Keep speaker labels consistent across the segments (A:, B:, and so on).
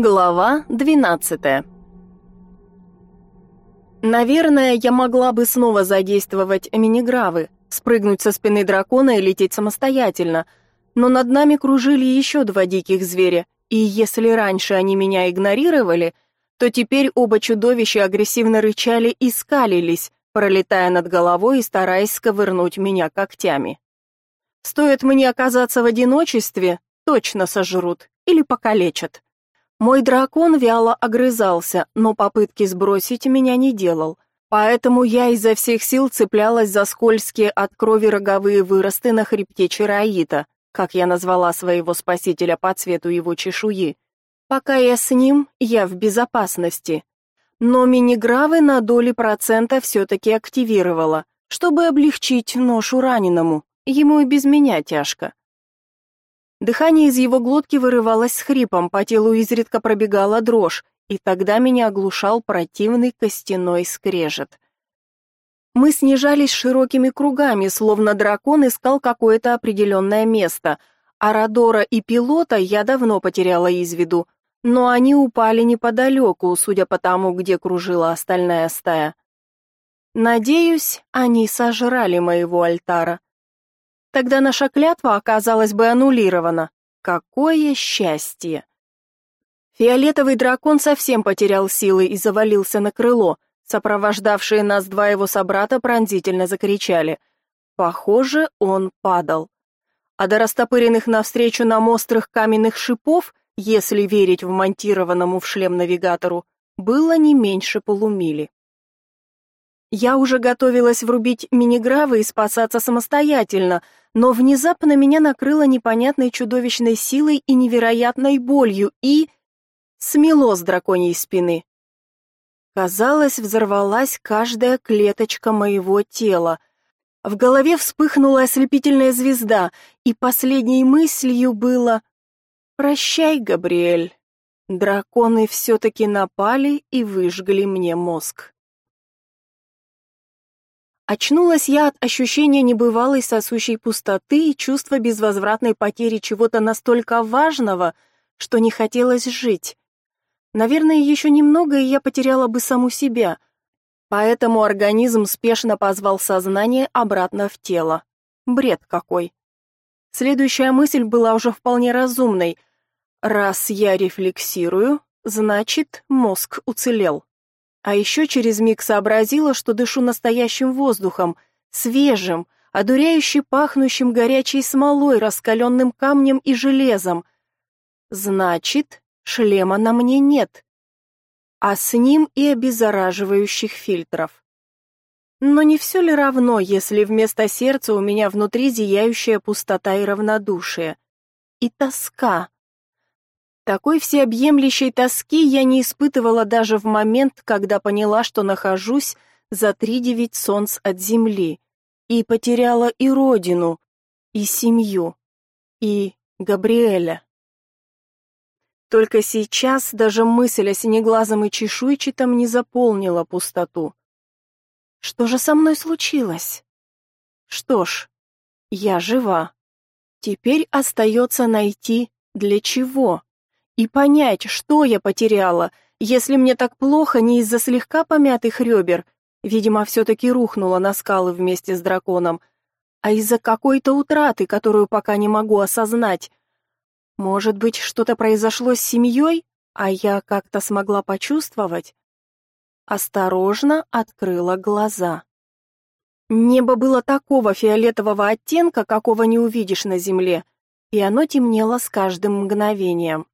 A: Глава 12. Наверное, я могла бы снова задействовать минигравы, спрыгнуть со спины дракона и лететь самостоятельно, но над нами кружили еще два диких зверя, и если раньше они меня игнорировали, то теперь оба чудовища агрессивно рычали и скалились, пролетая над головой и стараясь сковырнуть меня когтями. Стоит мне оказаться в одиночестве, точно сожрут или покалечат. Мой дракон вяло огрызался, но попытки сбросить меня не делал. Поэтому я изо всех сил цеплялась за скользкие от крови роговые выросты на хребте Чараита, как я назвала своего спасителя по цвету его чешуи. Пока я с ним, я в безопасности. Но минигравы на доли процента все-таки активировала, чтобы облегчить ношу раненому. Ему и без меня тяжко. Дыхание из его глотки вырывалось с хрипом, по телу изредка пробегала дрожь, и тогда меня оглушал противный костяной скрежет. Мы снижались широкими кругами, словно дракон искал какое-то определенное место, а Родора и пилота я давно потеряла из виду, но они упали неподалеку, судя по тому, где кружила остальная стая. Надеюсь, они сожрали моего альтара. Тогда наша клятва оказалась бы аннулирована. Какое счастье! Фиолетовый дракон совсем потерял силы и завалился на крыло. Сопровождавшие нас два его собрата пронзительно закричали. Похоже, он падал. А до растопыренных навстречу нам острых каменных шипов, если верить вмонтированному в шлем навигатору, было не меньше полумили. Я уже готовилась врубить минигравы и спасаться самостоятельно, но внезапно меня накрыло непонятной чудовищной силой и невероятной болью и... смело с драконьей спины. Казалось, взорвалась каждая клеточка моего тела. В голове вспыхнула ослепительная звезда, и последней мыслью было «Прощай, Габриэль». Драконы все-таки напали и выжгли мне мозг. Очнулась я от ощущения небывалой сосущей пустоты и чувства безвозвратной потери чего-то настолько важного, что не хотелось жить. Наверное, еще немного, и я потеряла бы саму себя. Поэтому организм спешно позвал сознание обратно в тело. Бред какой. Следующая мысль была уже вполне разумной. Раз я рефлексирую, значит, мозг уцелел. А еще через миг сообразила, что дышу настоящим воздухом, свежим, одуряюще пахнущим горячей смолой, раскаленным камнем и железом. Значит, шлема на мне нет. А с ним и обеззараживающих фильтров. Но не все ли равно, если вместо сердца у меня внутри зияющая пустота и равнодушие? И тоска. Такой всеобъемлющей тоски я не испытывала даже в момент, когда поняла, что нахожусь за три девять солнц от земли, и потеряла и родину, и семью, и Габриэля. Только сейчас даже мысль о синеглазом и чешуйчатом не заполнила пустоту. Что же со мной случилось? Что ж, я жива. Теперь остается найти, для чего и понять, что я потеряла, если мне так плохо не из-за слегка помятых ребер, видимо, все-таки рухнула на скалы вместе с драконом, а из-за какой-то утраты, которую пока не могу осознать. Может быть, что-то произошло с семьей, а я как-то смогла почувствовать? Осторожно открыла глаза. Небо было такого фиолетового оттенка, какого не увидишь на земле, и оно темнело с каждым мгновением.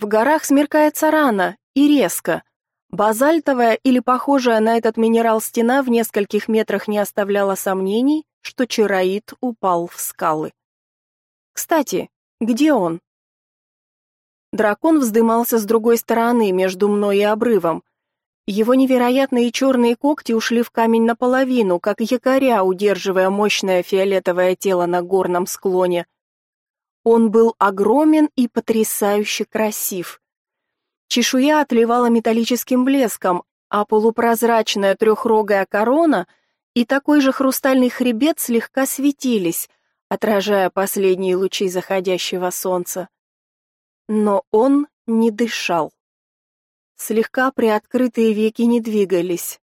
A: В горах смеркается рано и резко. Базальтовая или похожая на этот минерал стена в нескольких метрах не оставляла сомнений, что чароид упал в скалы. Кстати, где он? Дракон вздымался с другой стороны, между мной и обрывом. Его невероятные черные когти ушли в камень наполовину, как якоря, удерживая мощное фиолетовое тело на горном склоне. Он был огромен и потрясающе красив. Чешуя отливала металлическим блеском, а полупрозрачная трехрогая корона и такой же хрустальный хребет слегка светились, отражая последние лучи заходящего солнца. Но он не дышал. Слегка приоткрытые веки не двигались,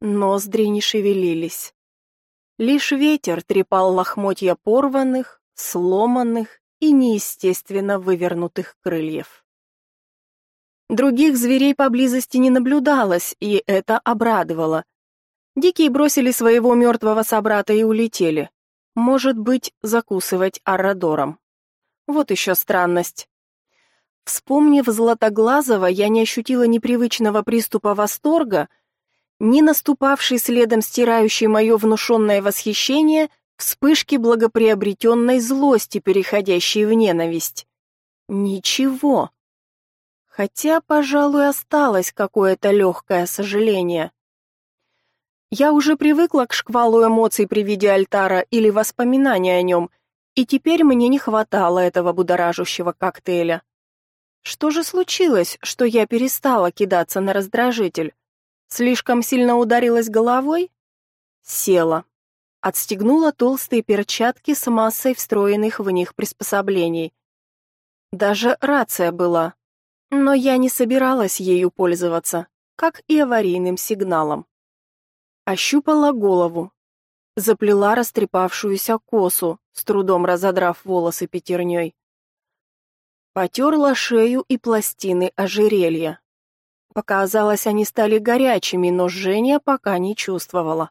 A: ноздри не шевелились. Лишь ветер трепал лохмотья порванных, сломанных и неестественно вывернутых крыльев. Других зверей поблизости не наблюдалось, и это обрадовало. Дикие бросили своего мертвого собрата и улетели. Может быть, закусывать аррадором. Вот еще странность. Вспомнив Златоглазого, я не ощутила непривычного приступа восторга, ни наступавший следом стирающий мое внушенное восхищение вспышки благоприобретенной злости, переходящей в ненависть. Ничего. Хотя, пожалуй, осталось какое-то легкое сожаление. Я уже привыкла к шквалу эмоций при виде альтара или воспоминания о нем, и теперь мне не хватало этого будоражащего коктейля. Что же случилось, что я перестала кидаться на раздражитель? Слишком сильно ударилась головой? Села. Отстегнула толстые перчатки с массой встроенных в них приспособлений. Даже рация была. Но я не собиралась ею пользоваться, как и аварийным сигналом. Ощупала голову. Заплела растрепавшуюся косу, с трудом разодрав волосы пятерней. Потерла шею и пластины ожерелья. Показалось, они стали горячими, но жжения пока не чувствовала.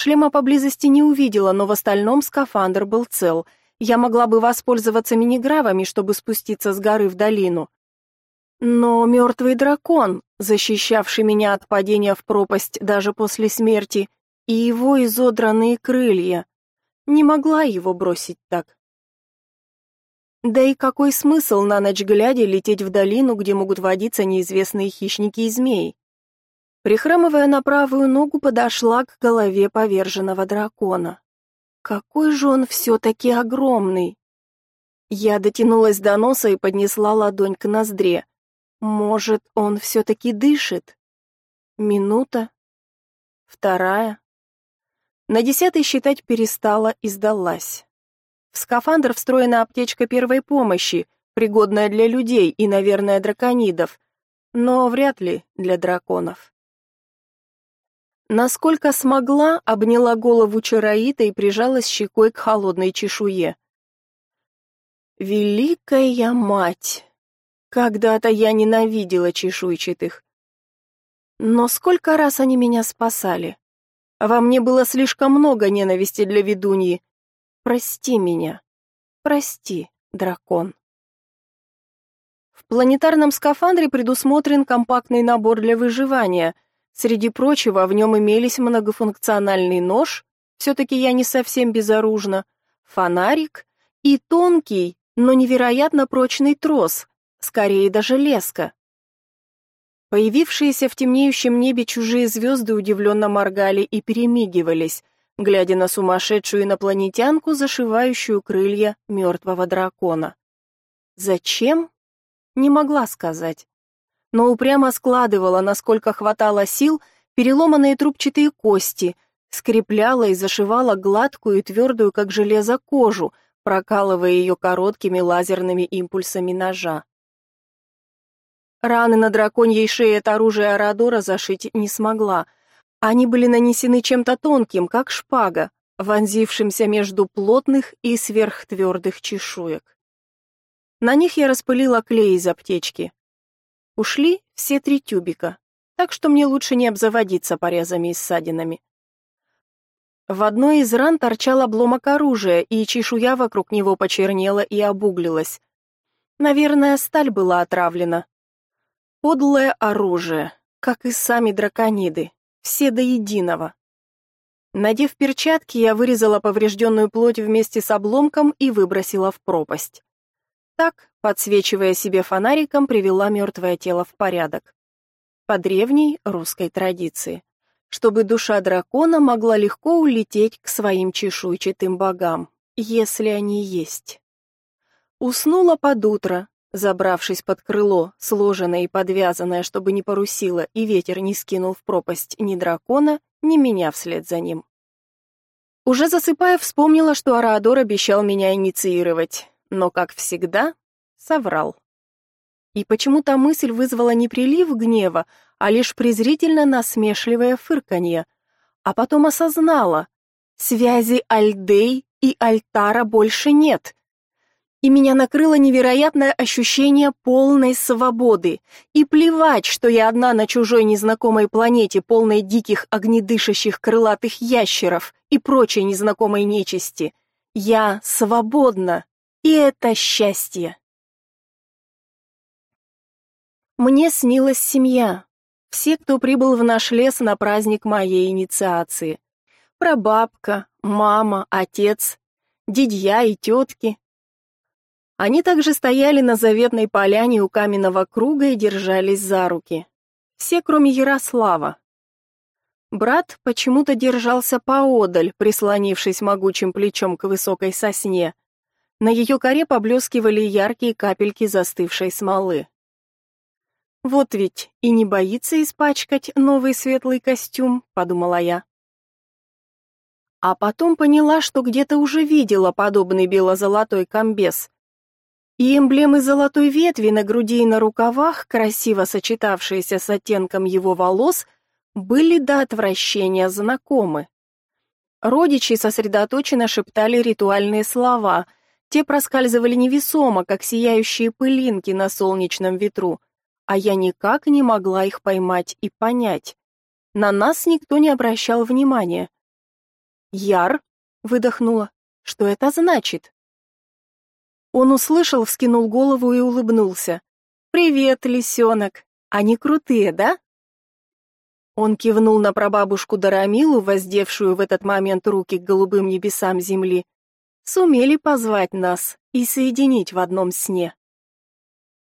A: Шлема поблизости не увидела, но в остальном скафандр был цел. Я могла бы воспользоваться минигравами, чтобы спуститься с горы в долину. Но мертвый дракон, защищавший меня от падения в пропасть даже после смерти, и его изодранные крылья, не могла его бросить так. Да и какой смысл на ночь глядя лететь в долину, где могут водиться неизвестные хищники и змеи? Прихрамывая на правую ногу, подошла к голове поверженного дракона. Какой же он все-таки огромный! Я дотянулась до носа и поднесла ладонь к ноздре. Может, он все-таки дышит? Минута, вторая. На десятой считать перестала и сдалась. В скафандр встроена аптечка первой помощи, пригодная для людей и, наверное, драконидов, но вряд ли для драконов. Насколько смогла, обняла голову Чароита и прижалась щекой к холодной чешуе. Великая мать! Когда-то я ненавидела чешуйчатых. Но сколько раз они меня спасали? Во мне было слишком много ненависти для ведуньи, Прости меня. Прости, дракон. В планетарном скафандре предусмотрен компактный набор для выживания. Среди прочего, в нем имелись многофункциональный нож, все-таки я не совсем безоружна, фонарик и тонкий, но невероятно прочный трос, скорее даже леска. Появившиеся в темнеющем небе чужие звезды удивленно моргали и перемигивались – глядя на сумасшедшую инопланетянку, зашивающую крылья мертвого дракона. Зачем? Не могла сказать. Но упрямо складывала, насколько хватало сил, переломанные трубчатые кости, скрепляла и зашивала гладкую и твердую, как железо, кожу, прокалывая ее короткими лазерными импульсами ножа. Раны на драконьей шее от оружия Арадора зашить не смогла — они были нанесены чем-то тонким, как шпага, вонзившимся между плотных и сверхтвердых чешуек. На них я распылила клей из аптечки. Ушли все три тюбика, так что мне лучше не обзаводиться порезами и ссадинами. В одной из ран торчал обломок оружия, и чешуя вокруг него почернела и обуглилась. Наверное, сталь была отравлена. Подлое оружие, как и сами дракониды, все до единого. Надев перчатки, я вырезала поврежденную плоть вместе с обломком и выбросила в пропасть. Так, подсвечивая себе фонариком, привела мертвое тело в порядок. По древней русской традиции. Чтобы душа дракона могла легко улететь к своим чешуйчатым богам, если они есть. Уснула под утро, Забравшись под крыло, сложенное и подвязанное, чтобы не порусило, и ветер не скинул в пропасть ни дракона, ни меня вслед за ним. Уже засыпая, вспомнила, что Араадор обещал меня инициировать, но, как всегда, соврал. и почему-то мысль вызвала не прилив гнева, а лишь презрительно насмешливое фырканье. А потом осознала, связи Альдей и Альтара больше нет и меня накрыло невероятное ощущение полной свободы. И плевать, что я одна на чужой незнакомой планете, полной диких огнедышащих крылатых ящеров и прочей незнакомой нечисти. Я свободна, и это счастье. Мне снилась семья. Все, кто прибыл в наш лес на праздник моей инициации. Прабабка, мама, отец, дядья и тетки, они также стояли на заветной поляне у каменного круга и держались за руки. Все, кроме Ярослава. Брат почему-то держался поодаль, прислонившись могучим плечом к высокой сосне. На ее коре поблескивали яркие капельки застывшей смолы. «Вот ведь и не боится испачкать новый светлый костюм», — подумала я. А потом поняла, что где-то уже видела подобный бело-золотой комбез, и эмблемы золотой ветви на груди и на рукавах, красиво сочетавшиеся с оттенком его волос, были до отвращения знакомы. Родичи сосредоточенно шептали ритуальные слова, те проскальзывали невесомо, как сияющие пылинки на солнечном ветру, а я никак не могла их поймать и понять. На нас никто не обращал внимания. «Яр?» — выдохнула. «Что это значит?» Он услышал, вскинул голову и улыбнулся. «Привет, лисенок! Они крутые, да?» Он кивнул на прабабушку Дарамилу, воздевшую в этот момент руки к голубым небесам земли. Сумели позвать нас и соединить в одном сне.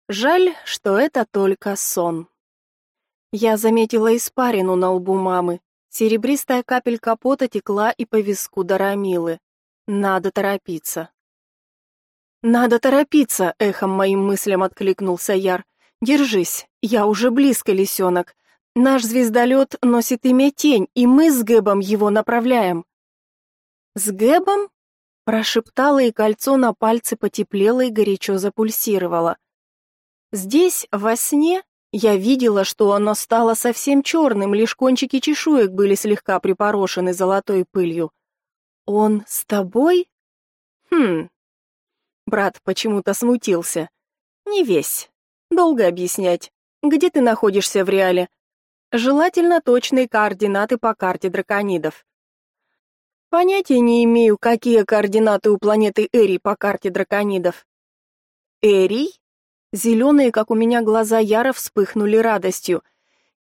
A: Жаль, что это только сон. Я заметила испарину на лбу мамы. Серебристая капелька пота текла и по виску Дарамилы. Надо торопиться. «Надо торопиться!» — эхом моим мыслям откликнулся Яр. «Держись, я уже близко, лисенок. Наш звездолет носит имя Тень, и мы с Гэбом его направляем». «С Гэбом?» — прошептала, и кольцо на пальце потеплело и горячо запульсировало. Здесь, во сне, я видела, что оно стало совсем черным, лишь кончики чешуек были слегка припорошены золотой пылью. «Он с тобой?» «Хм, Брат почему-то смутился. Не весь. Долго объяснять. Где ты находишься в реале? Желательно точные координаты по карте драконидов. Понятия не имею, какие координаты у планеты Эри по карте драконидов. Эрий? Зеленые, как у меня, глаза Яра вспыхнули радостью.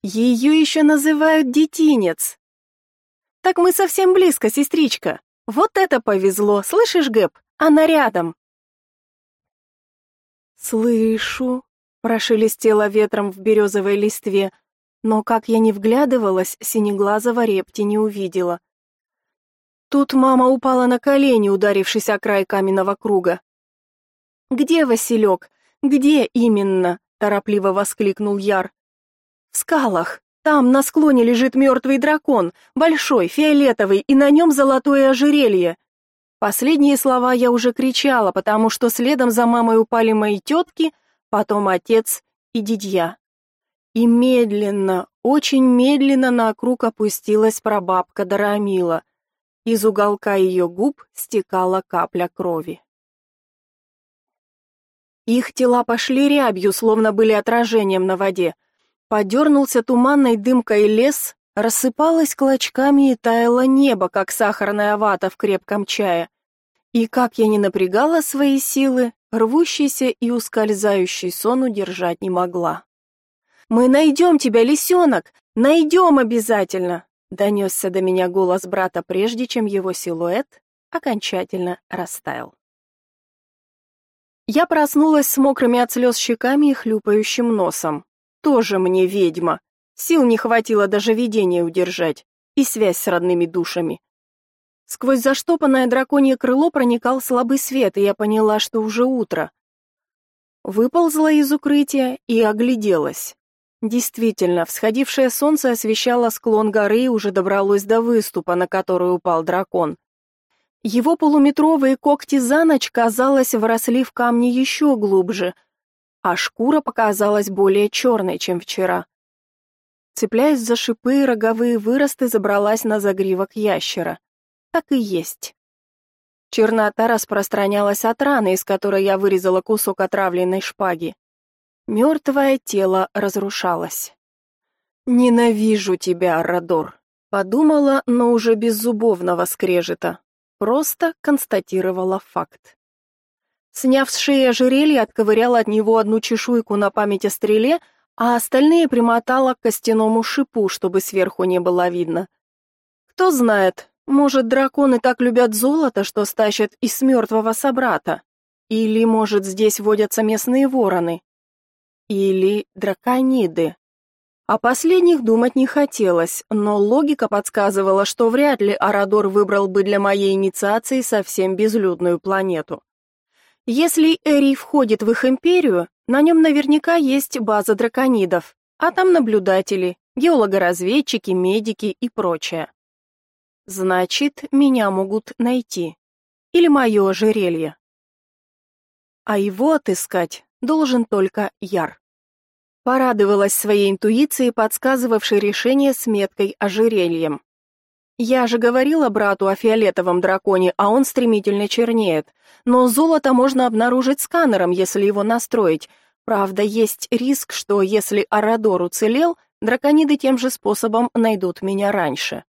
A: Ее еще называют детинец. Так мы совсем близко, сестричка. Вот это повезло, слышишь, Гэб? Она рядом. «Слышу», — прошелестело ветром в березовой листве, но, как я не вглядывалась, синеглазого репти не увидела. Тут мама упала на колени, ударившись о край каменного круга. «Где Василек? Где именно?» — торопливо воскликнул Яр. «В скалах. Там на склоне лежит мертвый дракон, большой, фиолетовый, и на нем золотое ожерелье. Последние слова я уже кричала, потому что следом за мамой упали мои тетки, потом отец и дядья. И медленно, очень медленно на круг опустилась прабабка Дарамила. Из уголка ее губ стекала капля крови. Их тела пошли рябью, словно были отражением на воде. Подернулся туманной дымкой лес, рассыпалось клочками и таяло небо, как сахарная вата в крепком чае. И как я не напрягала свои силы, рвущийся и ускользающий сон удержать не могла. «Мы найдем тебя, лисенок! Найдем обязательно!» Донесся до меня голос брата, прежде чем его силуэт окончательно растаял. Я проснулась с мокрыми от слез щеками и хлюпающим носом. Тоже мне ведьма. Сил не хватило даже видение удержать и связь с родными душами. Сквозь заштопанное драконье крыло проникал слабый свет, и я поняла, что уже утро. Выползла из укрытия и огляделась. Действительно, всходившее солнце освещало склон горы и уже добралось до выступа, на который упал дракон. Его полуметровые когти за ночь, казалось, вросли в камни еще глубже, а шкура показалась более черной, чем вчера. Цепляясь за шипы и роговые выросты, забралась на загривок ящера. Так и есть. Чернота распространялась от раны, из которой я вырезала кусок отравленной шпаги. Мертвое тело разрушалось. «Ненавижу тебя, Радор», — подумала, но уже без зубовного скрежета. Просто констатировала факт. Сняв с шеи ожерелье, отковыряла от него одну чешуйку на память о стреле, а остальные примотала к костяному шипу, чтобы сверху не было видно. Кто знает, может, драконы так любят золото, что стащат из мертвого собрата. Или, может, здесь водятся местные вороны. Или дракониды. О последних думать не хотелось, но логика подсказывала, что вряд ли Арадор выбрал бы для моей инициации совсем безлюдную планету. Если Эри входит в их империю, на нем наверняка есть база драконидов, а там наблюдатели, геологоразведчики, медики и прочее. Значит, меня могут найти. Или мое ожерелье. А его отыскать должен только Яр. Порадовалась своей интуиции, подсказывавшей решение с меткой ожерельем. Я же говорила брату о фиолетовом драконе, а он стремительно чернеет. Но золото можно обнаружить сканером, если его настроить. Правда, есть риск, что если Арадор уцелел, дракониды тем же способом найдут меня раньше.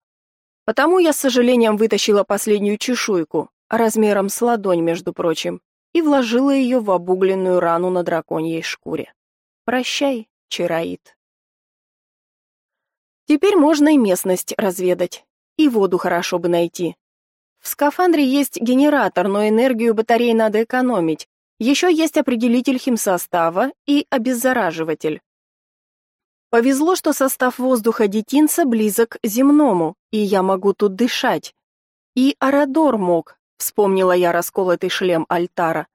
A: Потому я с сожалением вытащила последнюю чешуйку, размером с ладонь, между прочим, и вложила ее в обугленную рану на драконьей шкуре. Прощай, Чароид. Теперь можно и местность разведать. И воду хорошо бы найти. В скафандре есть генератор, но энергию батарей надо экономить. Еще есть определитель химсостава и обеззараживатель. Повезло, что состав воздуха детинца близок к земному, и я могу тут дышать. И Арадор мог, вспомнила я расколотый шлем Альтара.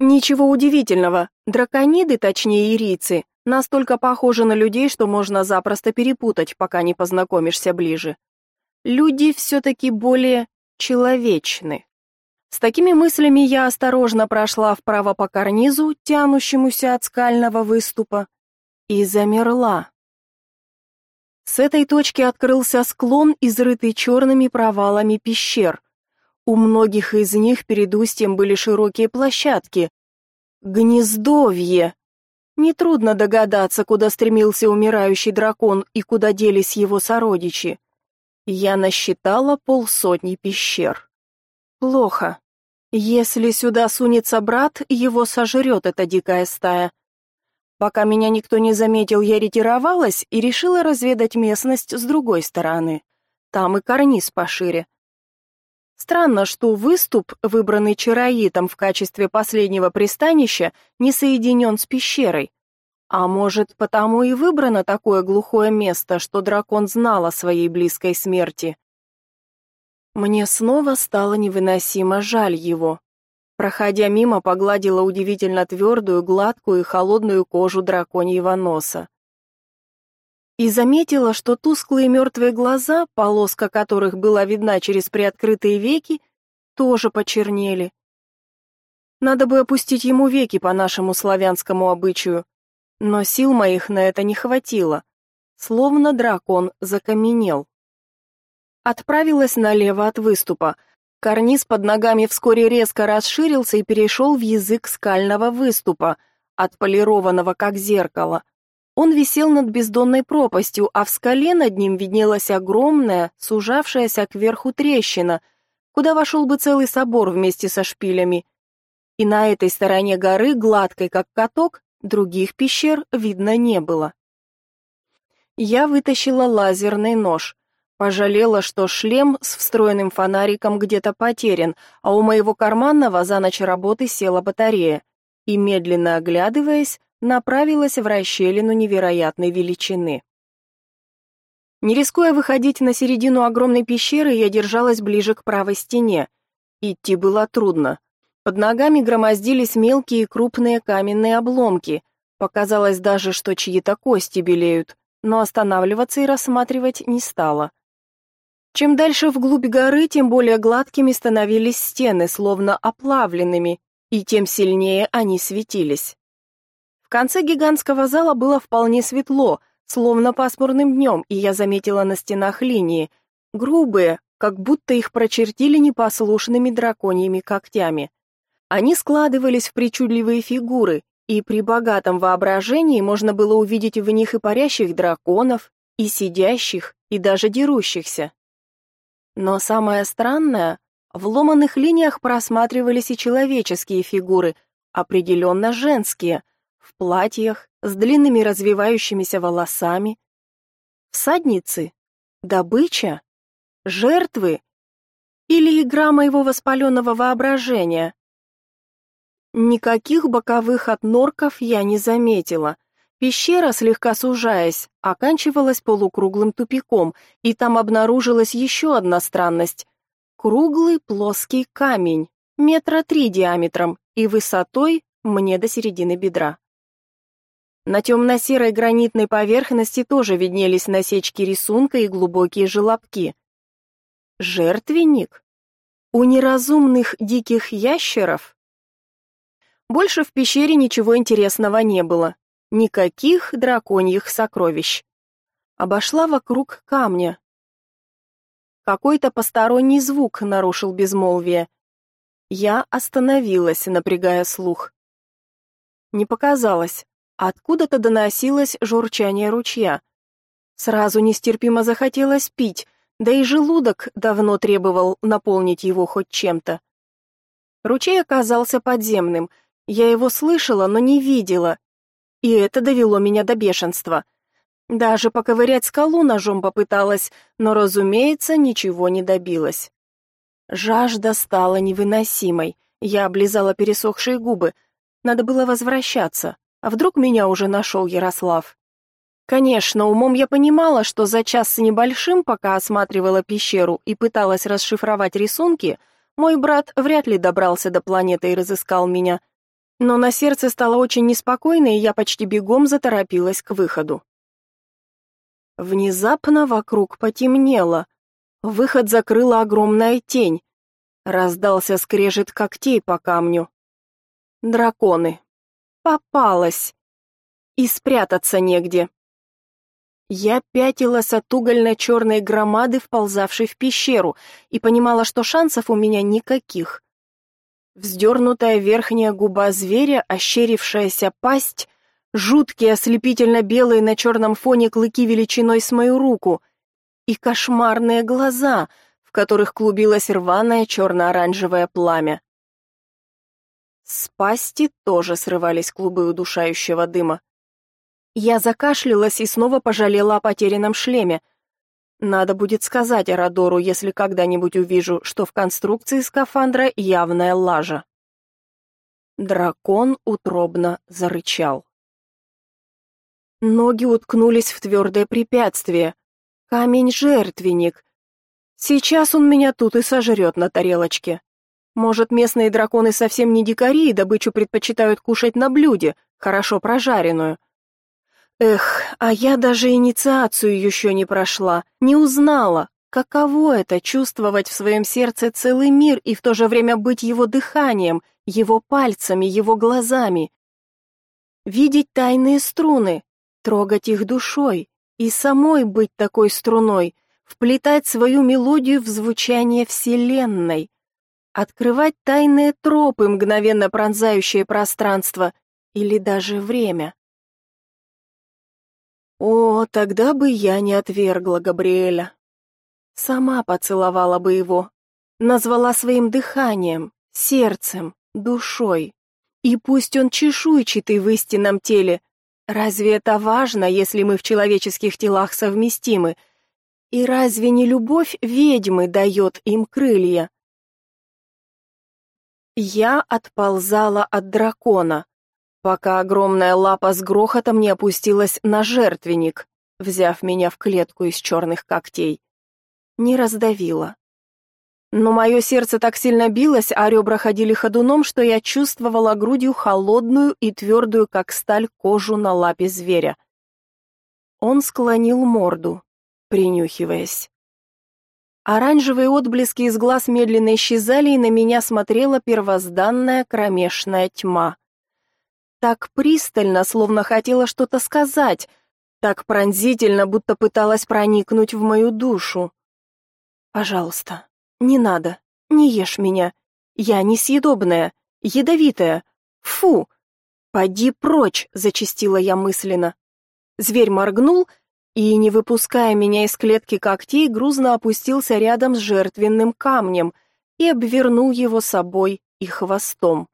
A: Ничего удивительного, дракониды, точнее ирийцы, настолько похожи на людей, что можно запросто перепутать, пока не познакомишься ближе люди все-таки более человечны. С такими мыслями я осторожно прошла вправо по карнизу, тянущемуся от скального выступа, и замерла. С этой точки открылся склон, изрытый черными провалами пещер. У многих из них перед устьем были широкие площадки. Гнездовье! Нетрудно догадаться, куда стремился умирающий дракон и куда делись его сородичи. Я насчитала полсотни пещер. Плохо. Если сюда сунется брат, его сожрет эта дикая стая. Пока меня никто не заметил, я ретировалась и решила разведать местность с другой стороны. Там и карниз пошире. Странно, что выступ, выбранный Чароитом в качестве последнего пристанища, не соединен с пещерой. А может, потому и выбрано такое глухое место, что дракон знал о своей близкой смерти. Мне снова стало невыносимо жаль его. Проходя мимо, погладила удивительно твердую, гладкую и холодную кожу драконьего носа. И заметила, что тусклые мертвые глаза, полоска которых была видна через приоткрытые веки, тоже почернели. Надо бы опустить ему веки по нашему славянскому обычаю, но сил моих на это не хватило. Словно дракон закаменел. Отправилась налево от выступа. Карниз под ногами вскоре резко расширился и перешел в язык скального выступа, отполированного как зеркало. Он висел над бездонной пропастью, а в скале над ним виднелась огромная, сужавшаяся кверху трещина, куда вошел бы целый собор вместе со шпилями. И на этой стороне горы, гладкой как каток, Других пещер видно не было. Я вытащила лазерный нож. Пожалела, что шлем с встроенным фонариком где-то потерян, а у моего карманного за ночь работы села батарея. И, медленно оглядываясь, направилась в расщелину невероятной величины. Не рискуя выходить на середину огромной пещеры, я держалась ближе к правой стене. Идти было трудно. Под ногами громоздились мелкие и крупные каменные обломки. Показалось даже, что чьи-то кости белеют, но останавливаться и рассматривать не стала. Чем дальше вглубь горы, тем более гладкими становились стены, словно оплавленными, и тем сильнее они светились. Конце гигантского зала было вполне светло, словно пасмурным днем, и я заметила на стенах линии, грубые, как будто их прочертили непослушными драконьими когтями. Они складывались в причудливые фигуры, и при богатом воображении можно было увидеть в них и парящих драконов, и сидящих, и даже дерущихся. Но самое странное, в ломаных линиях просматривались и человеческие фигуры, определенно женские, в платьях, с длинными развивающимися волосами. Всадницы? Добыча? Жертвы? Или игра моего воспаленного воображения? Никаких боковых отнорков я не заметила. Пещера, слегка сужаясь, оканчивалась полукруглым тупиком, и там обнаружилась еще одна странность. Круглый плоский камень, метра три диаметром и высотой мне до середины бедра. На темно-серой гранитной поверхности тоже виднелись насечки рисунка и глубокие желобки. Жертвенник? У неразумных диких ящеров? Больше в пещере ничего интересного не было. Никаких драконьих сокровищ. Обошла вокруг камня. Какой-то посторонний звук нарушил безмолвие. Я остановилась, напрягая слух. Не показалось. Откуда-то доносилось журчание ручья. Сразу нестерпимо захотелось пить, да и желудок давно требовал наполнить его хоть чем-то. Ручей оказался подземным — я его слышала, но не видела, и это довело меня до бешенства. Даже поковырять скалу ножом попыталась, но, разумеется, ничего не добилась. Жажда стала невыносимой. Я облизала пересохшие губы. Надо было возвращаться. А вдруг меня уже нашел Ярослав? Конечно, умом я понимала, что за час с небольшим, пока осматривала пещеру и пыталась расшифровать рисунки, мой брат вряд ли добрался до планеты и разыскал меня — но на сердце стало очень неспокойно, и я почти бегом заторопилась к выходу. Внезапно вокруг потемнело. Выход закрыла огромная тень. Раздался скрежет когтей по камню. Драконы. Попалась. И спрятаться негде. Я пятилась от угольно-черной громады, вползавшей в пещеру, и понимала, что шансов у меня никаких. Вздернутая верхняя губа зверя, ощерившаяся пасть, жуткие ослепительно-белые на черном фоне клыки величиной с мою руку и кошмарные глаза, в которых клубилось рваное черно-оранжевое пламя. С пасти тоже срывались клубы удушающего дыма. Я закашлялась и снова пожалела о потерянном шлеме — надо будет сказать Арадору, если когда-нибудь увижу, что в конструкции скафандра явная лажа. Дракон утробно зарычал. Ноги уткнулись в твердое препятствие. Камень-жертвенник. Сейчас он меня тут и сожрет на тарелочке. Может, местные драконы совсем не дикари и добычу предпочитают кушать на блюде, хорошо прожаренную. Эх, а я даже инициацию еще не прошла, не узнала, каково это чувствовать в своем сердце целый мир и в то же время быть его дыханием, его пальцами, его глазами. Видеть тайные струны, трогать их душой и самой быть такой струной, вплетать свою мелодию в звучание вселенной, открывать тайные тропы, мгновенно пронзающие пространство или даже время. О, тогда бы я не отвергла Габриэля. Сама поцеловала бы его, назвала своим дыханием, сердцем, душой. И пусть он чешуйчатый в истинном теле, разве это важно, если мы в человеческих телах совместимы? И разве не любовь ведьмы дает им крылья? Я отползала от дракона, пока огромная лапа с грохотом не опустилась на жертвенник, взяв меня в клетку из черных когтей. Не раздавила. Но мое сердце так сильно билось, а ребра ходили ходуном, что я чувствовала грудью холодную и твердую, как сталь, кожу на лапе зверя. Он склонил морду, принюхиваясь. Оранжевые отблески из глаз медленно исчезали, и на меня смотрела первозданная кромешная тьма. так пристально, словно хотела что-то сказать, так пронзительно, будто пыталась проникнуть в мою душу. «Пожалуйста, не надо, не ешь меня. Я несъедобная, ядовитая. Фу! Поди прочь!» — зачастила я мысленно. Зверь моргнул и, не выпуская меня из клетки когтей, грузно опустился рядом с жертвенным камнем и обвернул его собой и хвостом.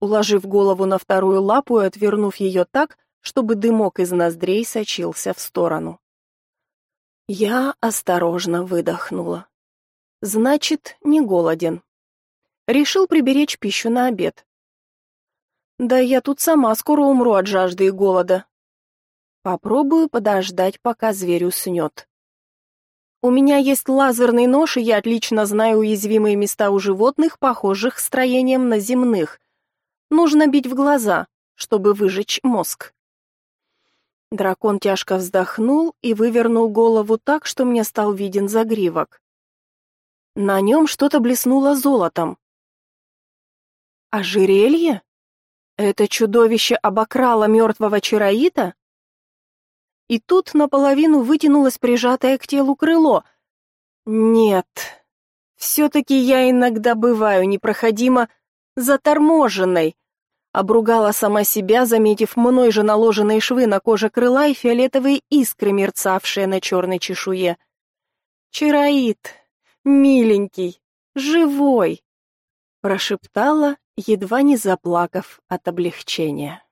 A: Уложив голову на вторую лапу и отвернув ее так, чтобы дымок из ноздрей сочился в сторону. Я осторожно выдохнула. Значит, не голоден. Решил приберечь пищу на обед. Да я тут сама скоро умру от жажды и голода. Попробую подождать, пока зверь уснет. У меня есть лазерный нож, и я отлично знаю уязвимые места у животных, похожих строением на земных. Нужно бить в глаза, чтобы выжечь мозг. Дракон тяжко вздохнул и вывернул голову так, что мне стал виден загривок. На нем что-то блеснуло золотом. Ожерелье? Это чудовище обокрало мертвого чароита? И тут наполовину вытянулось прижатое к телу крыло. Нет, все-таки я иногда бываю непроходимо заторможенной, Обругала сама себя, заметив мной же наложенные швы на коже крыла и фиолетовые искры, мерцавшие на черной чешуе. «Чароид, миленький, живой!» прошептала, едва не заплакав от облегчения.